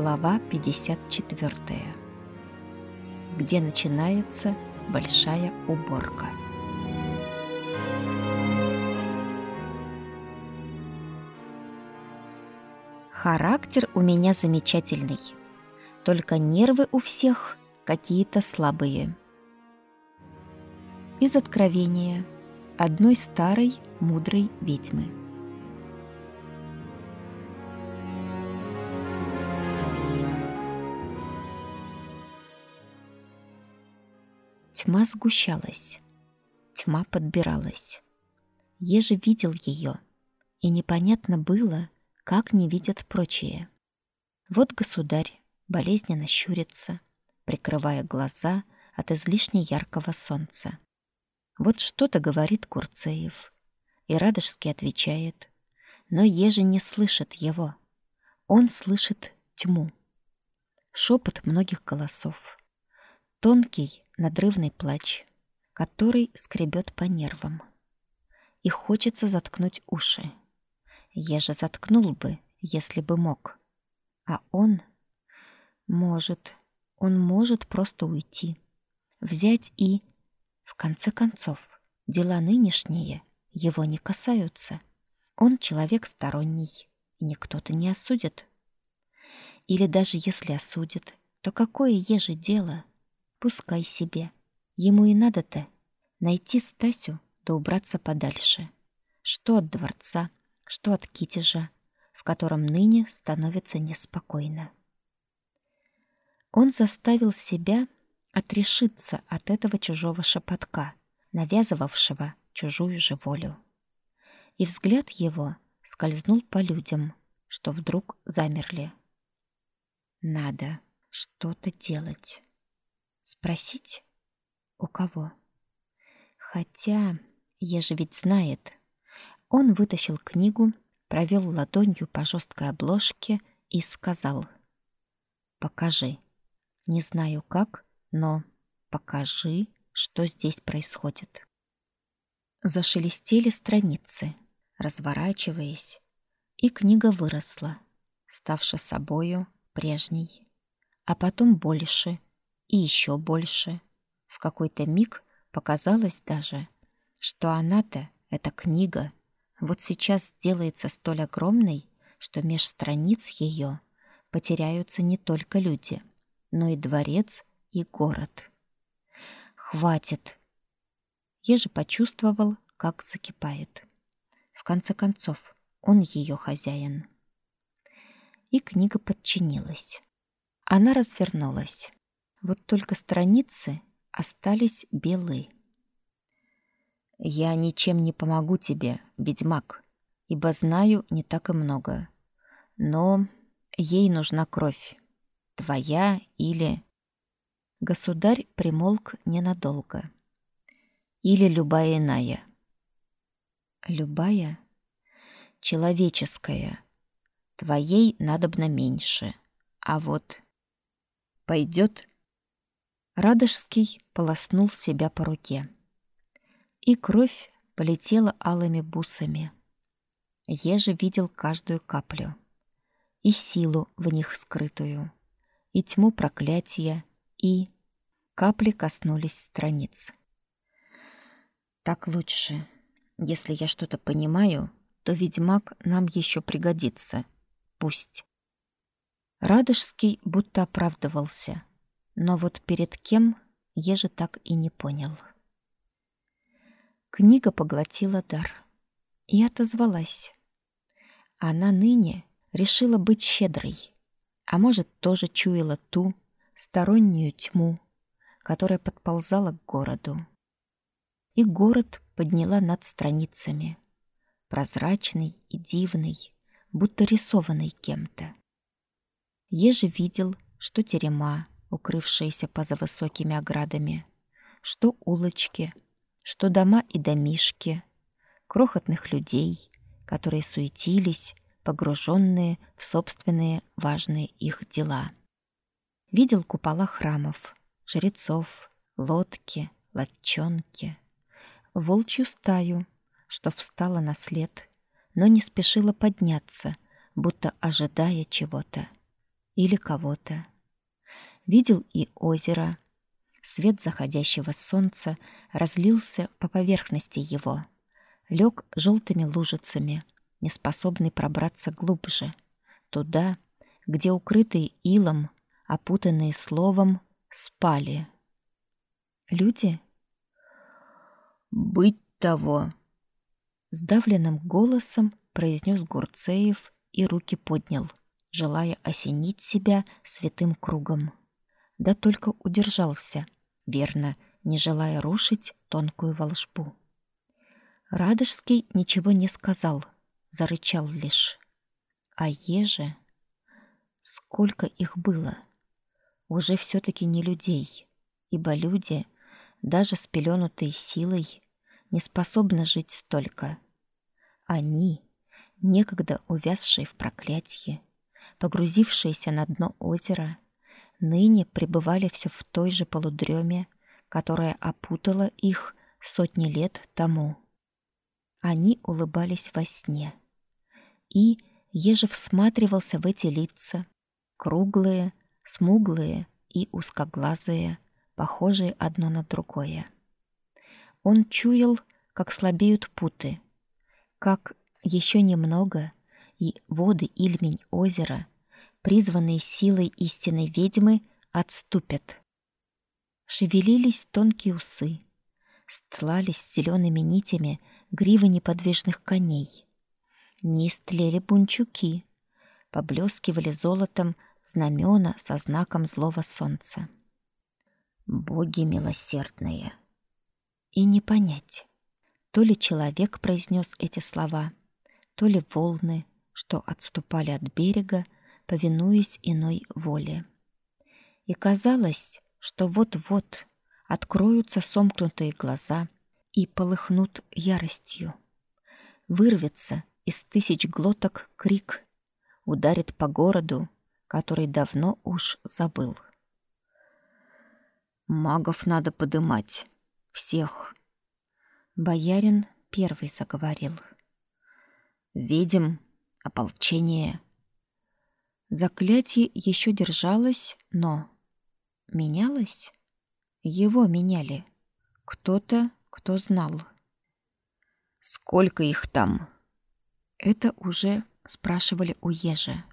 Глава 54. Где начинается большая уборка. Характер у меня замечательный. Только нервы у всех какие-то слабые. Из откровения одной старой мудрой ведьмы. Тьма сгущалась, тьма подбиралась. Еже видел ее, и непонятно было, как не видят прочие. Вот государь болезненно щурится, прикрывая глаза от излишне яркого солнца. Вот что-то говорит Курцеев, и Радожский отвечает, но Еже не слышит его. Он слышит тьму. Шепот многих голосов. Тонкий, надрывный плач, который скребет по нервам. И хочется заткнуть уши. Я же заткнул бы, если бы мог. А он может, он может просто уйти, взять и в конце концов, дела нынешние его не касаются. Он человек сторонний, и никто-то не осудит. Или даже если осудит, то какое еже дело? Пускай себе. Ему и надо-то найти Стасю да убраться подальше. Что от дворца, что от китежа, в котором ныне становится неспокойно. Он заставил себя отрешиться от этого чужого шепотка, навязывавшего чужую же волю. И взгляд его скользнул по людям, что вдруг замерли. Надо что-то делать. Спросить? У кого? Хотя, еже ведь знает. Он вытащил книгу, провел ладонью по жесткой обложке и сказал. «Покажи. Не знаю как, но покажи, что здесь происходит». Зашелестели страницы, разворачиваясь, и книга выросла, ставши собою прежней, а потом больше — и еще больше. В какой-то миг показалось даже, что она-то, эта книга, вот сейчас сделается столь огромной, что меж страниц ее потеряются не только люди, но и дворец, и город. Хватит. Я почувствовал, как закипает. В конце концов, он ее хозяин. И книга подчинилась. Она развернулась. Вот только страницы остались белые. «Я ничем не помогу тебе, ведьмак, ибо знаю не так и много. Но ей нужна кровь. Твоя или...» Государь примолк ненадолго. «Или любая иная». «Любая?» «Человеческая. Твоей надобно меньше. А вот...» «Пойдет?» Радожский полоснул себя по руке. И кровь полетела алыми бусами. Еже видел каждую каплю. И силу в них скрытую, и тьму проклятия, и... Капли коснулись страниц. Так лучше. Если я что-то понимаю, то ведьмак нам еще пригодится. Пусть. Радожский будто оправдывался — но вот перед кем Еже так и не понял. Книга поглотила дар и отозвалась. Она ныне решила быть щедрой, а может, тоже чуяла ту стороннюю тьму, которая подползала к городу. И город подняла над страницами, прозрачный и дивный, будто рисованный кем-то. Еже видел, что терема, укрывшиеся поза высокими оградами, что улочки, что дома и домишки, крохотных людей, которые суетились, погруженные в собственные важные их дела. Видел купола храмов, жрецов, лодки, лодчонки, волчью стаю, что встала на след, но не спешила подняться, будто ожидая чего-то. или кого-то. Видел и озеро. Свет заходящего солнца разлился по поверхности его, лег желтыми лужицами, неспособный пробраться глубже, туда, где укрытые илом, опутанные словом, спали. Люди? Быть того, сдавленным голосом произнес Гурцеев и руки поднял, желая осенить себя святым кругом. Да только удержался, верно, не желая рушить тонкую волшбу. Радожский ничего не сказал, зарычал лишь. А еже... Сколько их было? Уже все таки не людей, ибо люди, даже спеленутые силой, не способны жить столько. Они, некогда увязшие в проклятии, погрузившиеся на дно озера, ныне пребывали все в той же полудреме, которая опутала их сотни лет тому. Они улыбались во сне. И, еже всматривался в эти лица, круглые, смуглые и узкоглазые, похожие одно на другое. Он чуял, как слабеют путы, как еще немного, и воды Ильмень озера, призванные силой истинной ведьмы, отступят. Шевелились тонкие усы, стлались зелеными нитями гривы неподвижных коней. Не истлели бунчуки, поблескивали золотом знамена со знаком злого солнца. Боги милосердные. И не понять, то ли человек произнес эти слова, то ли волны, что отступали от берега, повинуясь иной воле. И казалось, что вот-вот откроются сомкнутые глаза и полыхнут яростью. Вырвется из тысяч глоток крик, ударит по городу, который давно уж забыл. Магов надо подымать. Всех. Боярин первый заговорил. Видим ополчение. Заклятие еще держалось, но менялось. Его меняли. Кто-то, кто знал. Сколько их там? Это уже спрашивали у Ежи.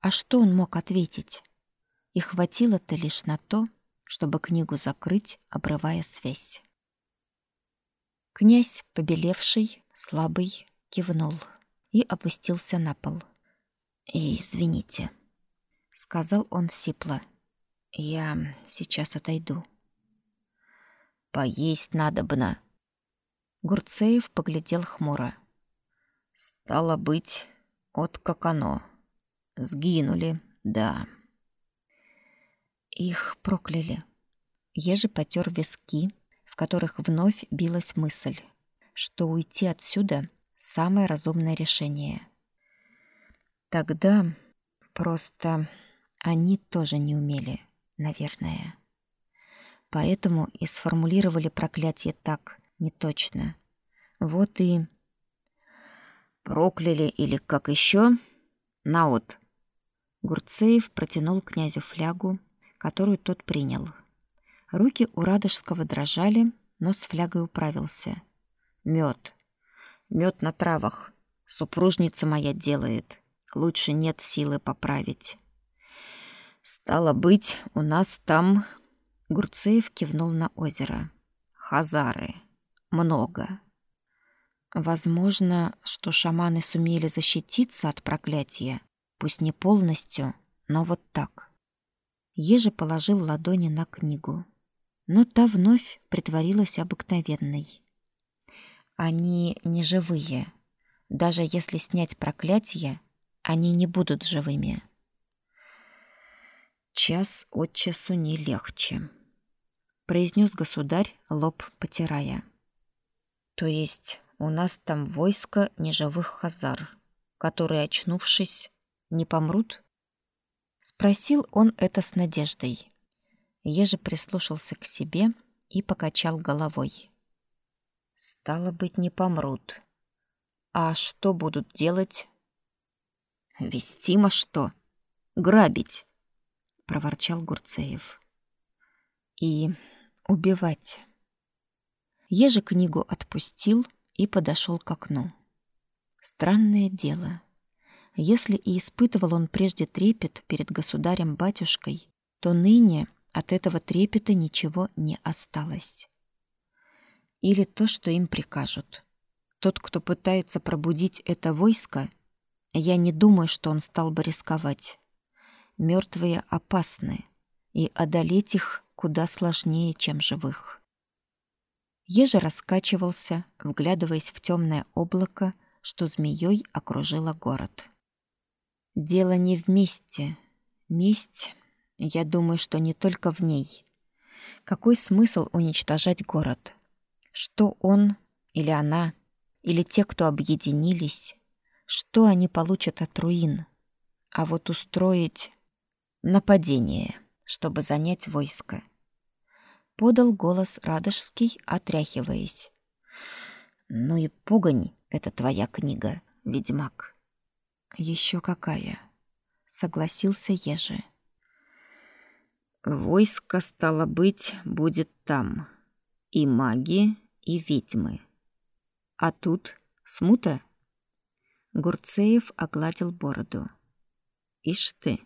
А что он мог ответить? И хватило-то лишь на то, чтобы книгу закрыть, обрывая связь. Князь, побелевший, слабый, кивнул и опустился на пол. «Эй, извините», — сказал он сипло. «Я сейчас отойду». «Поесть надобно». Гурцеев поглядел хмуро. «Стало быть, от как оно. Сгинули, да». Их прокляли. Еже потер виски, в которых вновь билась мысль, что уйти отсюда — самое разумное решение. Тогда просто они тоже не умели, наверное. Поэтому и сформулировали проклятие так, неточно. Вот и... Прокляли или как еще? На вот. Гурцеев протянул князю флягу, которую тот принял. Руки у Радожского дрожали, но с флягой управился. Мед. Мед на травах. Супружница моя делает. Лучше нет силы поправить. Стало быть, у нас там... Гурцеев кивнул на озеро. Хазары. Много. Возможно, что шаманы сумели защититься от проклятия, пусть не полностью, но вот так. Еже положил ладони на книгу, но та вновь притворилась обыкновенной. Они не живые. Даже если снять проклятие, они не будут живыми. Час от часу не легче, произнес государь, лоб потирая. То есть у нас там войско неживых хазар, которые, очнувшись, не помрут? Спросил он это с надеждой. Еже прислушался к себе и покачал головой. Стало быть, не помрут. А что будут делать? Вестимо что? Грабить. проворчал Гурцеев. И убивать. Еже книгу отпустил и подошел к окну. Странное дело. Если и испытывал он прежде трепет перед государем-батюшкой, то ныне от этого трепета ничего не осталось. Или то, что им прикажут. Тот, кто пытается пробудить это войско, я не думаю, что он стал бы рисковать. Мертвые опасны, и одолеть их куда сложнее, чем живых. Ежа раскачивался, вглядываясь в темное облако, что змеей окружило город. Дело не в мести. Месть, я думаю, что не только в ней. Какой смысл уничтожать город? Что он или она, или те, кто объединились, что они получат от руин? А вот устроить нападение, чтобы занять войско. Подал голос Радожский, отряхиваясь. Ну и пугань это твоя книга, ведьмак. Еще какая? Согласился Ежи. Войско, стало быть, будет там. И маги, и ведьмы. А тут смута? Гурцеев огладил бороду. Ишь ты.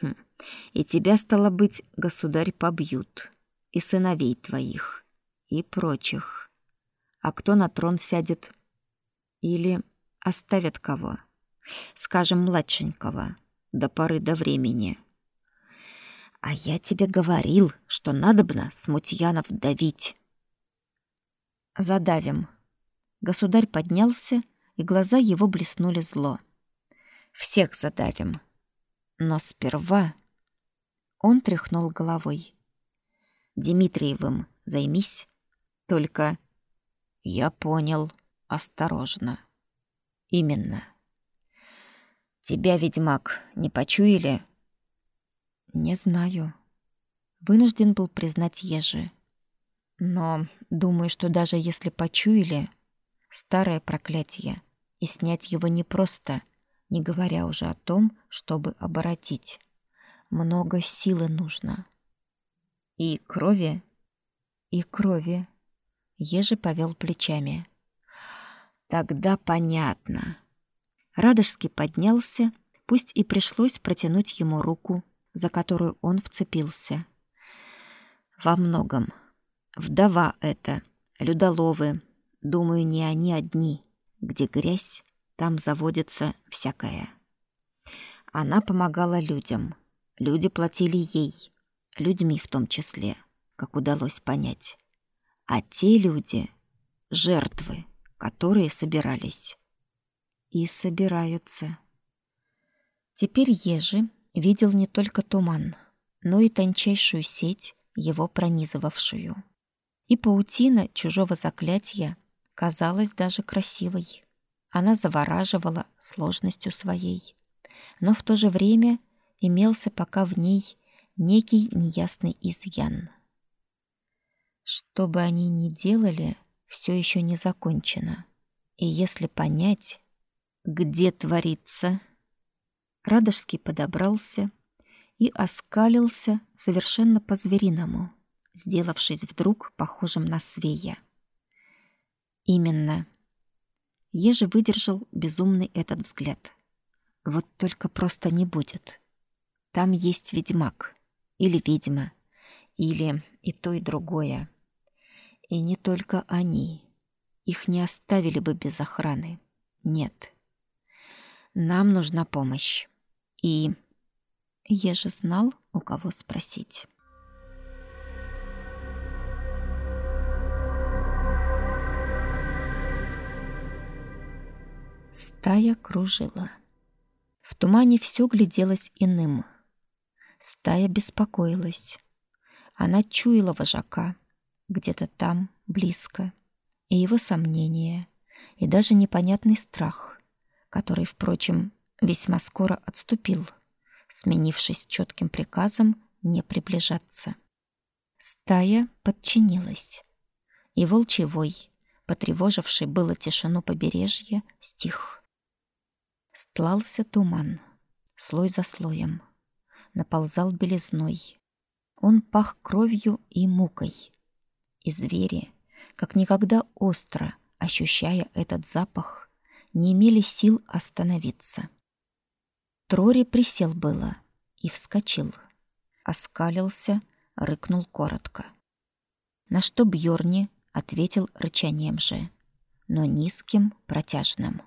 Хм. И тебя, стало быть, государь побьют. И сыновей твоих. И прочих. А кто на трон сядет? Или оставят кого? скажем, младшенького, до поры до времени. А я тебе говорил, что надобно смутьянов давить. Задавим. Государь поднялся, и глаза его блеснули зло. Всех задавим. Но сперва он тряхнул головой. Дмитриевым займись. Только я понял, осторожно. Именно. Тебя, ведьмак, не почуяли? Не знаю. Вынужден был признать Ежи. Но думаю, что даже если почуяли, старое проклятие, и снять его непросто, не говоря уже о том, чтобы оборотить. Много силы нужно. И крови? И крови. Ежи повел плечами. Тогда понятно. Радожский поднялся, пусть и пришлось протянуть ему руку, за которую он вцепился. Во многом. Вдова это, людоловы, думаю, не они одни. Где грязь, там заводится всякое. Она помогала людям. Люди платили ей, людьми в том числе, как удалось понять. А те люди — жертвы, которые собирались и собираются. Теперь Ежи видел не только туман, но и тончайшую сеть, его пронизывавшую. И паутина чужого заклятия казалась даже красивой. Она завораживала сложностью своей, но в то же время имелся пока в ней некий неясный изъян. Что бы они ни делали, все еще не закончено. И если понять, где творится. Радожский подобрался и оскалился совершенно по-звериному, сделавшись вдруг похожим на свея. Именно. Еже выдержал безумный этот взгляд. Вот только просто не будет. Там есть ведьмак или ведьма, или и то, и другое. И не только они. Их не оставили бы без охраны. Нет. Нам нужна помощь. И я же знал, у кого спросить. Стая кружила. В тумане все гляделось иным. Стая беспокоилась. Она чуяла вожака где-то там, близко, и его сомнения, и даже непонятный страх который, впрочем, весьма скоро отступил, сменившись четким приказом не приближаться. Стая подчинилась, и волчий вой, потревоживший было тишину побережья, стих. Стлался туман, слой за слоем. наползал белизной. Он пах кровью и мукой. И звери, как никогда остро ощущая этот запах, не имели сил остановиться. Трори присел было и вскочил, оскалился, рыкнул коротко. На что Бьорни ответил рычанием же, но низким, протяжным.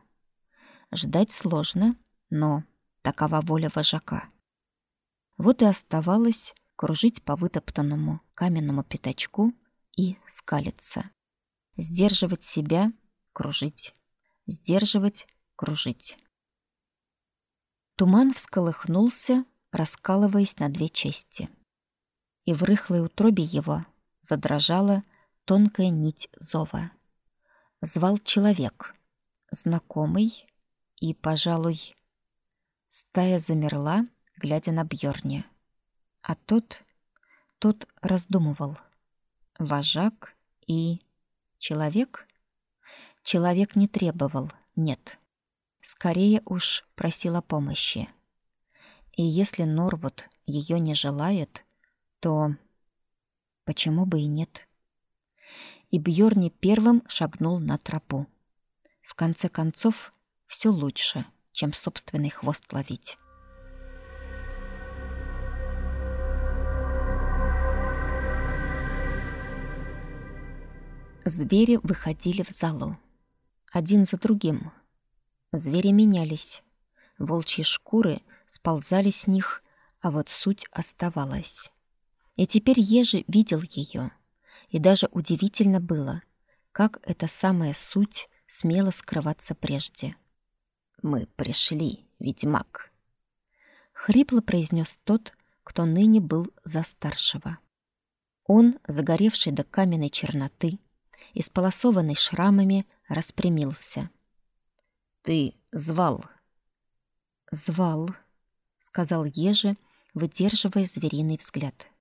Ждать сложно, но такова воля вожака. Вот и оставалось кружить по вытоптанному каменному пятачку и скалиться. Сдерживать себя, кружить. Сдерживать, кружить. Туман всколыхнулся, раскалываясь на две части. И в рыхлой утробе его задрожала тонкая нить зова. Звал человек, знакомый и, пожалуй, стая замерла, глядя на Бьорне. А тот, тот раздумывал. Вожак и человек? Человек не требовал, нет. Скорее уж просил о помощи. И если Норвуд ее не желает, то почему бы и нет? И Бьорни первым шагнул на тропу. В конце концов, все лучше, чем собственный хвост ловить. Звери выходили в залу. Один за другим. Звери менялись. Волчьи шкуры сползали с них, а вот суть оставалась. И теперь Ежи видел ее. И даже удивительно было, как эта самая суть смела скрываться прежде. «Мы пришли, ведьмак», — хрипло произнес тот, кто ныне был за старшего. Он, загоревший до каменной черноты, исполосованный шрамами, распрямился. «Ты звал?» «Звал», — сказал Ежи, выдерживая звериный взгляд.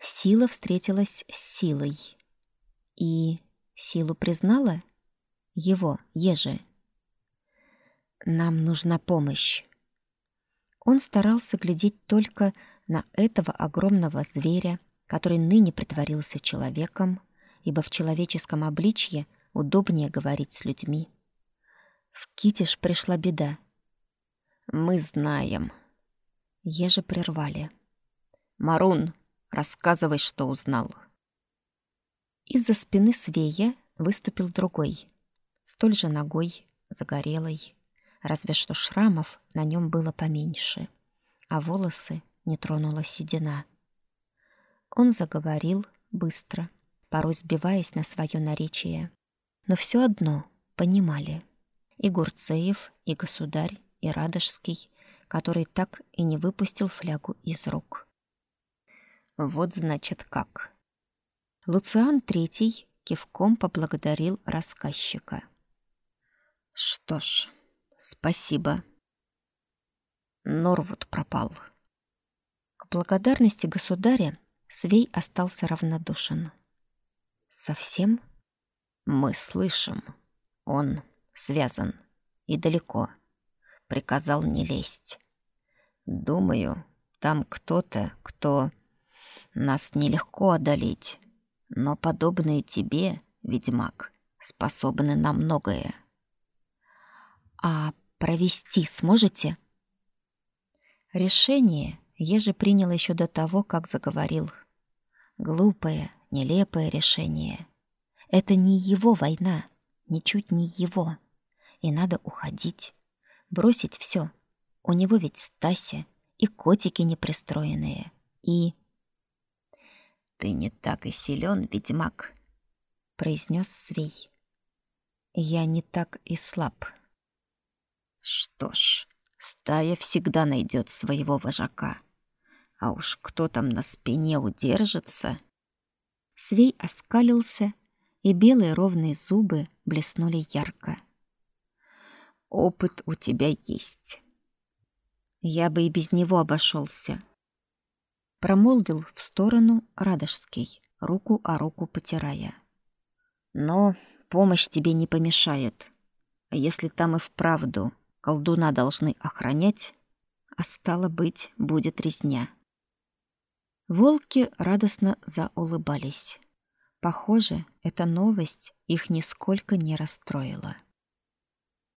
Сила встретилась с силой. И силу признала? Его, Ежи. «Нам нужна помощь». Он старался глядеть только на этого огромного зверя, который ныне притворился человеком, ибо в человеческом обличье удобнее говорить с людьми. В Китиш пришла беда. Мы знаем. Еже прервали. Марун, рассказывай, что узнал. Из-за спины Свея выступил другой, столь же ногой, загорелый, разве что шрамов на нем было поменьше, а волосы не тронула седина. Он заговорил быстро, порой сбиваясь на свое наречие. Но все одно понимали. И Гурцеев, и государь, и Радожский, который так и не выпустил флягу из рук. Вот значит как. Луциан Третий кивком поблагодарил рассказчика. Что ж, спасибо. Норвуд пропал. К благодарности государя Свей остался равнодушен. Совсем? Мы слышим. Он связан и далеко. Приказал не лезть. Думаю, там кто-то, кто... Нас нелегко одолеть. Но подобные тебе, ведьмак, способны на многое. А провести сможете? Решение я же принял еще до того, как заговорил. Глупое, нелепое решение. Это не его война, ничуть не его. И надо уходить, бросить все. У него ведь Стася и котики непристроенные. И... «Ты не так и силен, ведьмак», — произнес Свей. «Я не так и слаб». «Что ж, стая всегда найдет своего вожака. А уж кто там на спине удержится...» Свей оскалился, и белые ровные зубы блеснули ярко. «Опыт у тебя есть». «Я бы и без него обошелся», — промолвил в сторону Радожский, руку о руку потирая. «Но помощь тебе не помешает. Если там и вправду колдуна должны охранять, а стало быть, будет резня. Волки радостно заулыбались. Похоже, эта новость их нисколько не расстроила.